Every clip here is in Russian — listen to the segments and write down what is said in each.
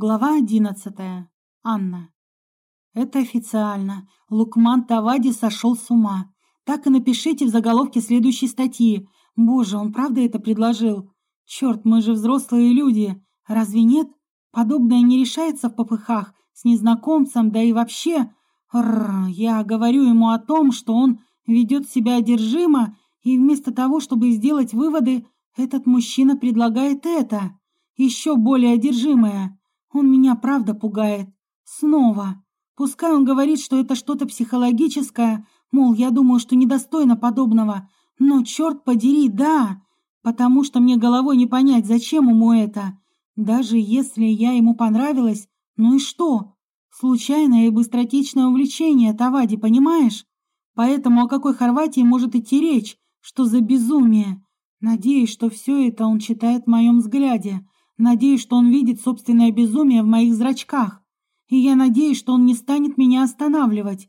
Глава одиннадцатая. Анна. Это официально. Лукман Тавади сошел с ума. Так и напишите в заголовке следующей статьи. Боже, он правда это предложил? Черт, мы же взрослые люди. Разве нет? Подобное не решается в попыхах, с незнакомцем, да и вообще... Рррр, я говорю ему о том, что он ведет себя одержимо, и вместо того, чтобы сделать выводы, этот мужчина предлагает это, еще более одержимое. Он меня правда пугает. Снова. Пускай он говорит, что это что-то психологическое, мол, я думаю, что недостойно подобного. Но, черт подери, да, потому что мне головой не понять, зачем ему это. Даже если я ему понравилась, ну и что? Случайное и быстротечное увлечение, Тавади, понимаешь? Поэтому о какой Хорватии может идти речь? Что за безумие? Надеюсь, что все это он читает в моем взгляде. Надеюсь, что он видит собственное безумие в моих зрачках. И я надеюсь, что он не станет меня останавливать.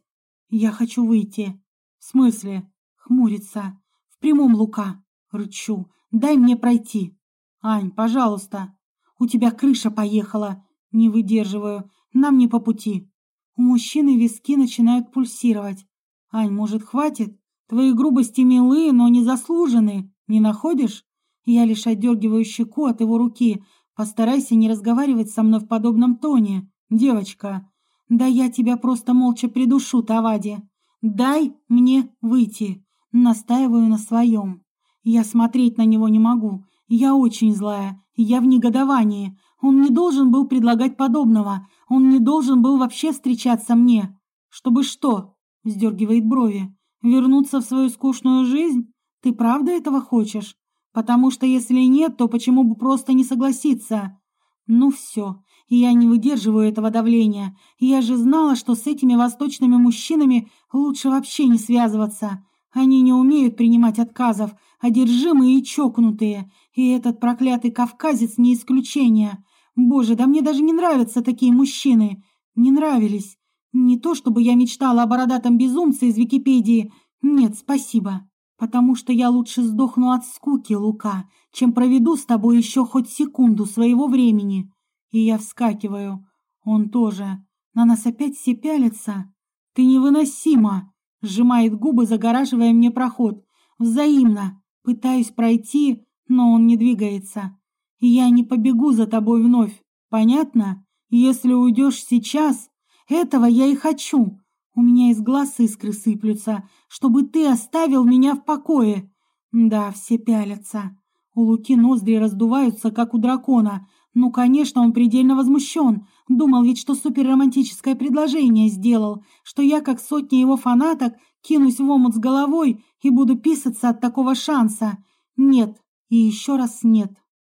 Я хочу выйти. В смысле? Хмурится. В прямом лука. Рычу. Дай мне пройти. Ань, пожалуйста. У тебя крыша поехала. Не выдерживаю. Нам не по пути. У мужчины виски начинают пульсировать. Ань, может, хватит? Твои грубости милые, но не заслужены. Не находишь? Я лишь отдергиваю щеку от его руки, Постарайся не разговаривать со мной в подобном тоне, девочка. Да я тебя просто молча придушу, Тавади. Дай мне выйти. Настаиваю на своем. Я смотреть на него не могу. Я очень злая. Я в негодовании. Он не должен был предлагать подобного. Он не должен был вообще встречаться мне. Чтобы что? Вздергивает брови. Вернуться в свою скучную жизнь? Ты правда этого хочешь? Потому что если нет, то почему бы просто не согласиться? Ну все, я не выдерживаю этого давления. Я же знала, что с этими восточными мужчинами лучше вообще не связываться. Они не умеют принимать отказов, одержимые и чокнутые. И этот проклятый кавказец не исключение. Боже, да мне даже не нравятся такие мужчины. Не нравились. Не то, чтобы я мечтала о бородатом безумце из Википедии. Нет, спасибо потому что я лучше сдохну от скуки, Лука, чем проведу с тобой еще хоть секунду своего времени. И я вскакиваю. Он тоже. На нас опять все пялятся. Ты невыносима, сжимает губы, загораживая мне проход. Взаимно. Пытаюсь пройти, но он не двигается. И я не побегу за тобой вновь. Понятно? Если уйдешь сейчас, этого я и хочу. У меня из глаз искры сыплются, чтобы ты оставил меня в покое. Да, все пялятся. У Луки ноздри раздуваются, как у дракона. Ну, конечно, он предельно возмущен. Думал ведь, что суперромантическое предложение сделал, что я, как сотни его фанаток, кинусь в омут с головой и буду писаться от такого шанса. Нет, и еще раз нет.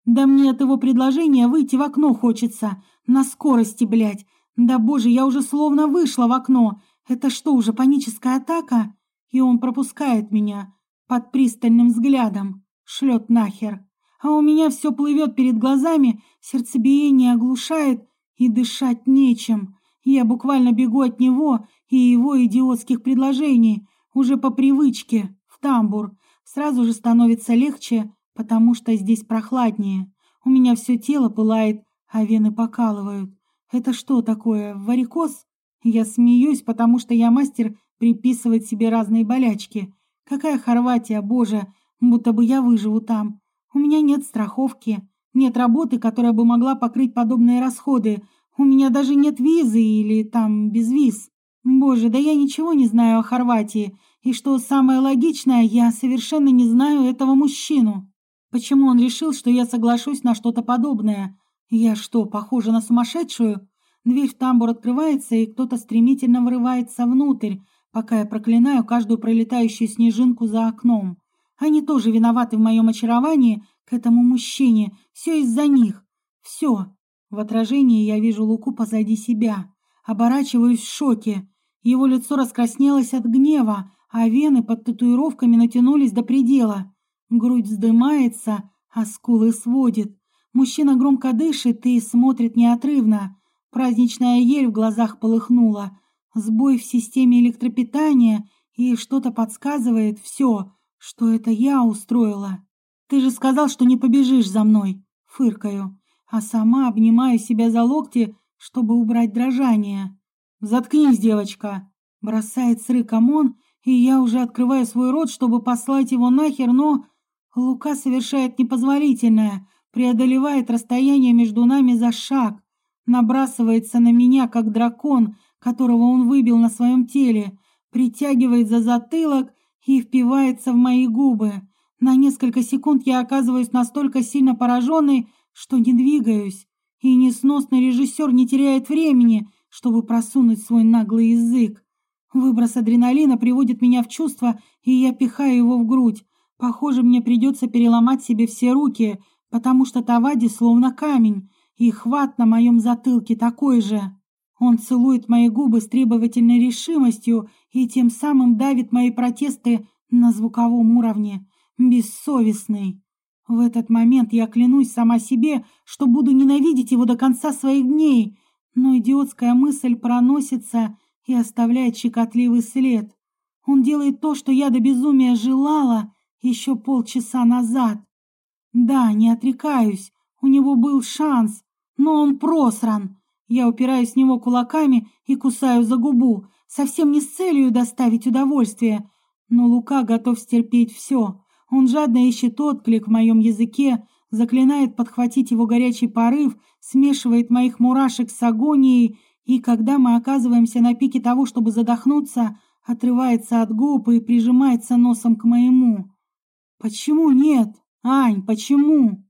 Да мне от его предложения выйти в окно хочется. На скорости, блядь. Да боже, я уже словно вышла в окно. Это что, уже паническая атака? И он пропускает меня под пристальным взглядом, шлет нахер. А у меня все плывет перед глазами, сердцебиение оглушает и дышать нечем. Я буквально бегу от него и его идиотских предложений, уже по привычке, в тамбур. Сразу же становится легче, потому что здесь прохладнее. У меня все тело пылает, а вены покалывают. Это что такое, варикоз? Я смеюсь, потому что я мастер приписывать себе разные болячки. Какая Хорватия, боже, будто бы я выживу там. У меня нет страховки, нет работы, которая бы могла покрыть подобные расходы. У меня даже нет визы или там без виз. Боже, да я ничего не знаю о Хорватии. И что самое логичное, я совершенно не знаю этого мужчину. Почему он решил, что я соглашусь на что-то подобное? Я что, похожа на сумасшедшую? Дверь в тамбур открывается, и кто-то стремительно врывается внутрь, пока я проклинаю каждую пролетающую снежинку за окном. Они тоже виноваты в моем очаровании к этому мужчине. Все из-за них. Все. В отражении я вижу Луку позади себя. Оборачиваюсь в шоке. Его лицо раскраснелось от гнева, а вены под татуировками натянулись до предела. Грудь вздымается, а скулы сводит. Мужчина громко дышит и смотрит неотрывно. Праздничная ель в глазах полыхнула. Сбой в системе электропитания, и что-то подсказывает все, что это я устроила. «Ты же сказал, что не побежишь за мной!» Фыркаю. а сама обнимаю себя за локти, чтобы убрать дрожание. «Заткнись, девочка!» Бросает с рыком он, и я уже открываю свой рот, чтобы послать его нахер, но... Лука совершает непозволительное, преодолевает расстояние между нами за шаг, набрасывается на меня, как дракон, которого он выбил на своем теле, притягивает за затылок и впивается в мои губы. На несколько секунд я оказываюсь настолько сильно пораженной, что не двигаюсь, и несносный режиссер не теряет времени, чтобы просунуть свой наглый язык. Выброс адреналина приводит меня в чувство, и я пихаю его в грудь. Похоже, мне придется переломать себе все руки, потому что Тавади словно камень, и хват на моем затылке такой же. Он целует мои губы с требовательной решимостью и тем самым давит мои протесты на звуковом уровне. Бессовестный. В этот момент я клянусь сама себе, что буду ненавидеть его до конца своих дней, но идиотская мысль проносится и оставляет щекотливый след. Он делает то, что я до безумия желала еще полчаса назад. Да, не отрекаюсь, у него был шанс, но он просран. Я упираюсь в него кулаками и кусаю за губу, совсем не с целью доставить удовольствие. Но Лука готов стерпеть все. Он жадно ищет отклик в моем языке, заклинает подхватить его горячий порыв, смешивает моих мурашек с агонией, и когда мы оказываемся на пике того, чтобы задохнуться, отрывается от губ и прижимается носом к моему. «Почему нет? Ань, почему?»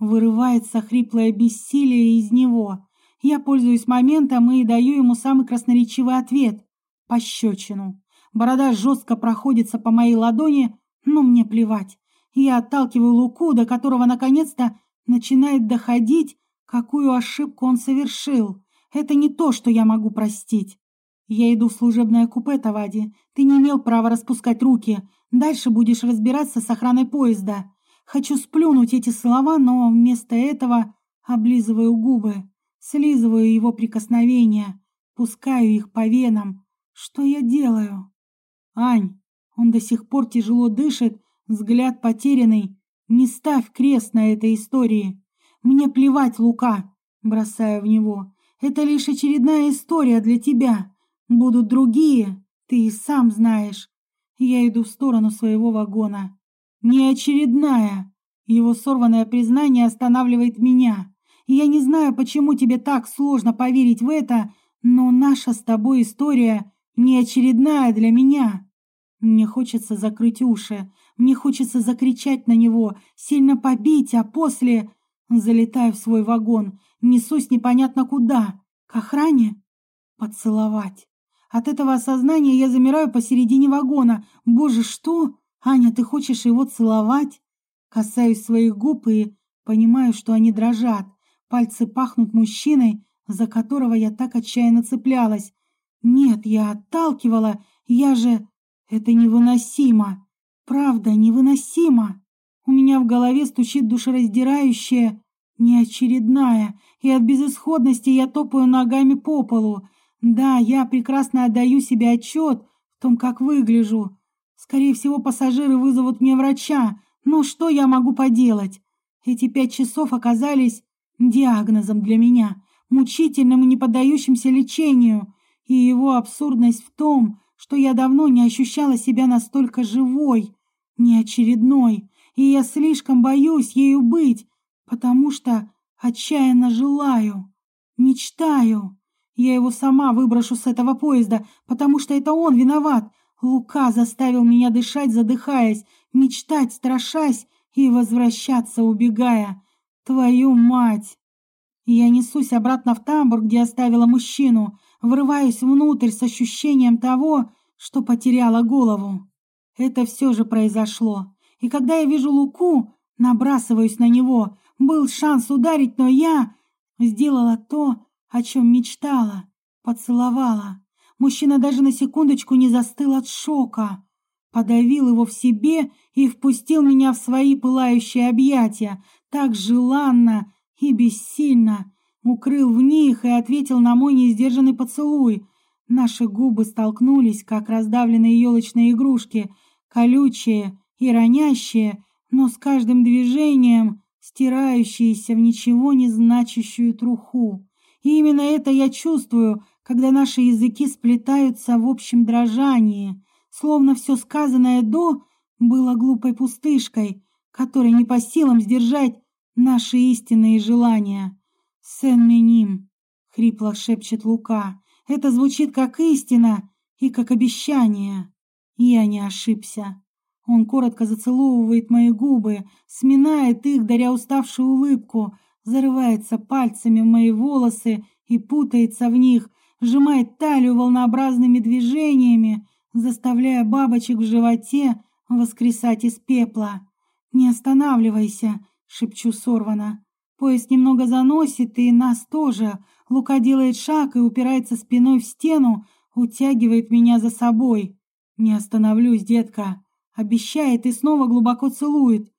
Вырывается хриплое бессилие из него. Я пользуюсь моментом и даю ему самый красноречивый ответ — пощечину. Борода жестко проходится по моей ладони, но мне плевать. Я отталкиваю Луку, до которого наконец-то начинает доходить, какую ошибку он совершил. Это не то, что я могу простить. Я иду в служебное купе, Тавади. Ты не имел права распускать руки. Дальше будешь разбираться с охраной поезда. Хочу сплюнуть эти слова, но вместо этого облизываю губы, слизываю его прикосновения, пускаю их по венам. Что я делаю? Ань, он до сих пор тяжело дышит, взгляд потерянный. Не ставь крест на этой истории. Мне плевать, Лука, бросаю в него. Это лишь очередная история для тебя. Будут другие, ты и сам знаешь. Я иду в сторону своего вагона. Не очередная. Его сорванное признание останавливает меня. Я не знаю, почему тебе так сложно поверить в это, но наша с тобой история не очередная для меня. Мне хочется закрыть уши, мне хочется закричать на него, сильно побить, а после залетаю в свой вагон, несусь непонятно куда, к охране, поцеловать. От этого осознания я замираю посередине вагона. Боже, что? «Аня, ты хочешь его целовать?» Касаюсь своих губ и понимаю, что они дрожат. Пальцы пахнут мужчиной, за которого я так отчаянно цеплялась. Нет, я отталкивала, я же... Это невыносимо. Правда, невыносимо. У меня в голове стучит душераздирающее, неочередная, и от безысходности я топаю ногами по полу. Да, я прекрасно отдаю себе отчет в том, как выгляжу, Скорее всего, пассажиры вызовут мне врача. Но что я могу поделать? Эти пять часов оказались диагнозом для меня, мучительным и не поддающимся лечению. И его абсурдность в том, что я давно не ощущала себя настолько живой, неочередной, и я слишком боюсь ею быть, потому что отчаянно желаю, мечтаю. Я его сама выброшу с этого поезда, потому что это он виноват, Лука заставил меня дышать, задыхаясь, мечтать, страшась и возвращаться, убегая. Твою мать! Я несусь обратно в тамбур, где оставила мужчину, врываюсь внутрь с ощущением того, что потеряла голову. Это все же произошло. И когда я вижу Луку, набрасываюсь на него. Был шанс ударить, но я сделала то, о чем мечтала, поцеловала. Мужчина даже на секундочку не застыл от шока. Подавил его в себе и впустил меня в свои пылающие объятия, так желанно и бессильно. Укрыл в них и ответил на мой несдержанный поцелуй. Наши губы столкнулись, как раздавленные елочные игрушки, колючие и ронящие, но с каждым движением стирающиеся в ничего не значащую труху. И именно это я чувствую, когда наши языки сплетаются в общем дрожании, словно все сказанное до было глупой пустышкой, которой не по силам сдержать наши истинные желания. «Сен-Меним», — хрипло шепчет Лука, — «это звучит как истина и как обещание». Я не ошибся. Он коротко зацеловывает мои губы, сминает их, даря уставшую улыбку, зарывается пальцами в мои волосы и путается в них, сжимает талию волнообразными движениями, заставляя бабочек в животе воскресать из пепла. «Не останавливайся», — шепчу сорвано. Поезд немного заносит, и нас тоже. Лука делает шаг и упирается спиной в стену, утягивает меня за собой. «Не остановлюсь, детка», — обещает и снова глубоко целует.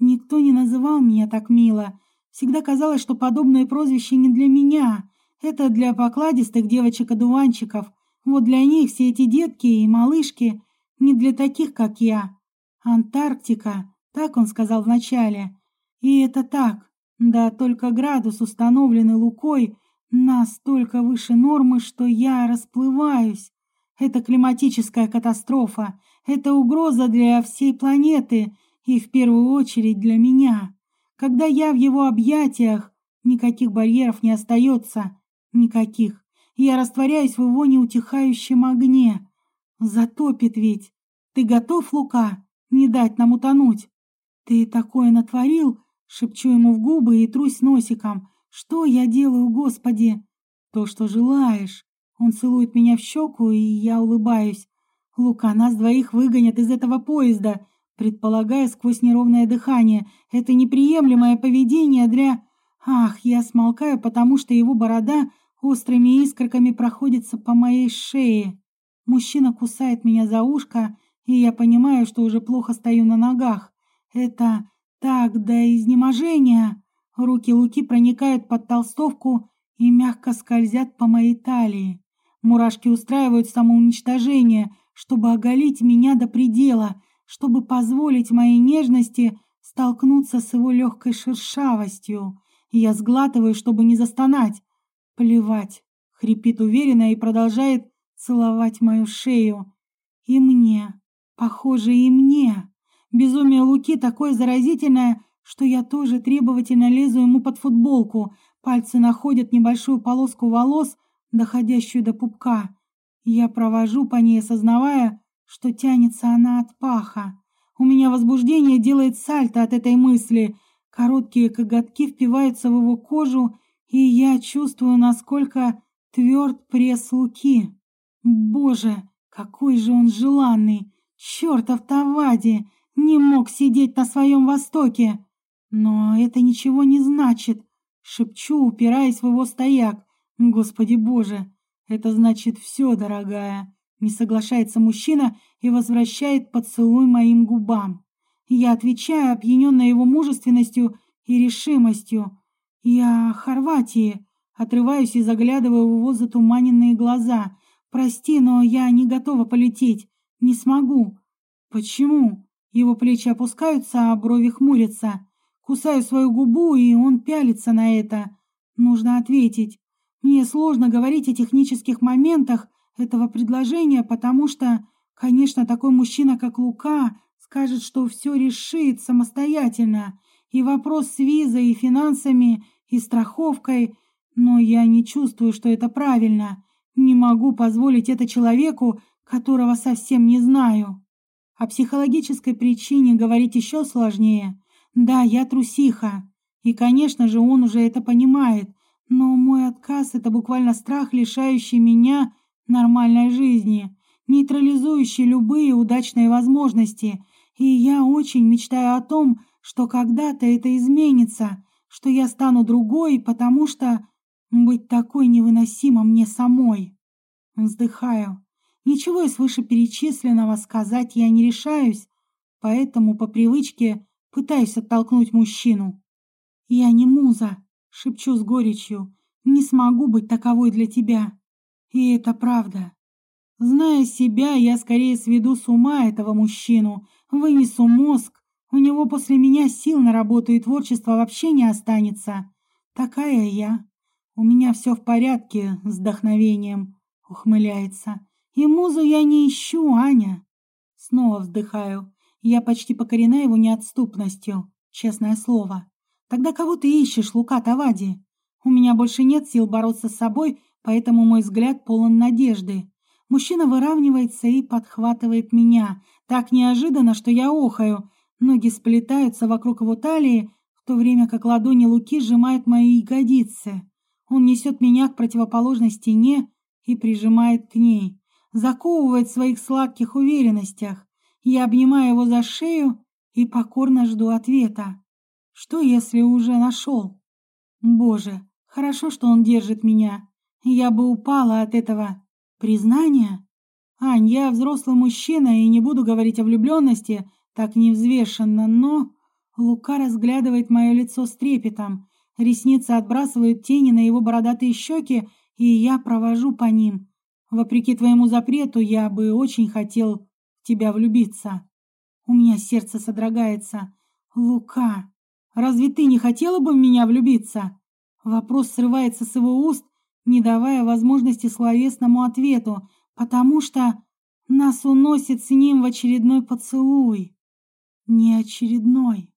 Никто не называл меня так мило. Всегда казалось, что подобное прозвище не для меня. Это для покладистых девочек-одуванчиков. Вот для них все эти детки и малышки не для таких, как я. Антарктика, так он сказал вначале. И это так. Да только градус, установленный Лукой, настолько выше нормы, что я расплываюсь. Это климатическая катастрофа. Это угроза для всей планеты и в первую очередь для меня. Когда я в его объятиях, никаких барьеров не остается. Никаких. Я растворяюсь в его неутихающем огне. Затопит ведь. Ты готов, Лука? Не дать нам утонуть. Ты такое натворил, шепчу ему в губы и трусь носиком. Что я делаю, Господи? То, что желаешь. Он целует меня в щеку, и я улыбаюсь. Лука, нас двоих выгонят из этого поезда, предполагая сквозь неровное дыхание. Это неприемлемое поведение для... Ах, я смолкаю, потому что его борода острыми искорками проходится по моей шее. Мужчина кусает меня за ушко, и я понимаю, что уже плохо стою на ногах. Это так до изнеможения. Руки Луки проникают под толстовку и мягко скользят по моей талии. Мурашки устраивают самоуничтожение, чтобы оголить меня до предела, чтобы позволить моей нежности столкнуться с его легкой шершавостью. Я сглатываю, чтобы не застонать. Плевать, хрипит уверенно и продолжает целовать мою шею. И мне, похоже, и мне. Безумие Луки такое заразительное, что я тоже требовательно лезу ему под футболку. Пальцы находят небольшую полоску волос, доходящую до пупка. Я провожу по ней, осознавая, что тянется она от паха. У меня возбуждение делает сальто от этой мысли. Короткие коготки впиваются в его кожу, и я чувствую, насколько тверд пресс Луки. Боже, какой же он желанный! Чертов Тавади! Не мог сидеть на своем востоке! Но это ничего не значит, шепчу, упираясь в его стояк. Господи боже, это значит все, дорогая. Не соглашается мужчина и возвращает поцелуй моим губам. Я отвечаю, опьяненная его мужественностью и решимостью. Я Хорватии. Отрываюсь и заглядываю в его затуманенные глаза. Прости, но я не готова полететь. Не смогу. Почему? Его плечи опускаются, а брови хмурятся. Кусаю свою губу, и он пялится на это. Нужно ответить. Мне сложно говорить о технических моментах этого предложения, потому что, конечно, такой мужчина, как Лука, скажет, что все решит самостоятельно. И вопрос с визой, и финансами, и страховкой. Но я не чувствую, что это правильно. Не могу позволить это человеку, которого совсем не знаю. О психологической причине говорить еще сложнее. Да, я трусиха. И, конечно же, он уже это понимает. Но мой отказ — это буквально страх, лишающий меня нормальной жизни, нейтрализующий любые удачные возможности. И я очень мечтаю о том, что когда-то это изменится, что я стану другой, потому что быть такой невыносимо мне самой. Вздыхаю. Ничего из вышеперечисленного сказать я не решаюсь, поэтому по привычке пытаюсь оттолкнуть мужчину. «Я не муза», — шепчу с горечью, — «не смогу быть таковой для тебя». И это правда. Зная себя, я скорее сведу с ума этого мужчину, вынесу мозг, У него после меня сил на работу и творчество вообще не останется. Такая я. У меня все в порядке с вдохновением, ухмыляется. И музу я не ищу, Аня. Снова вздыхаю. Я почти покорена его неотступностью, честное слово. Тогда кого ты ищешь, Лука Тавади? У меня больше нет сил бороться с собой, поэтому мой взгляд полон надежды. Мужчина выравнивается и подхватывает меня. Так неожиданно, что я охаю. Ноги сплетаются вокруг его талии, в то время как ладони Луки сжимают мои ягодицы. Он несет меня к противоположной стене и прижимает к ней. Заковывает в своих сладких уверенностях. Я обнимаю его за шею и покорно жду ответа. Что, если уже нашел? Боже, хорошо, что он держит меня. Я бы упала от этого признания. Ань, я взрослый мужчина и не буду говорить о влюбленности так невзвешенно, но... Лука разглядывает мое лицо с трепетом. Ресницы отбрасывают тени на его бородатые щеки, и я провожу по ним. Вопреки твоему запрету, я бы очень хотел в тебя влюбиться. У меня сердце содрогается. Лука, разве ты не хотела бы в меня влюбиться? Вопрос срывается с его уст, не давая возможности словесному ответу, потому что нас уносит с ним в очередной поцелуй. Не очередной.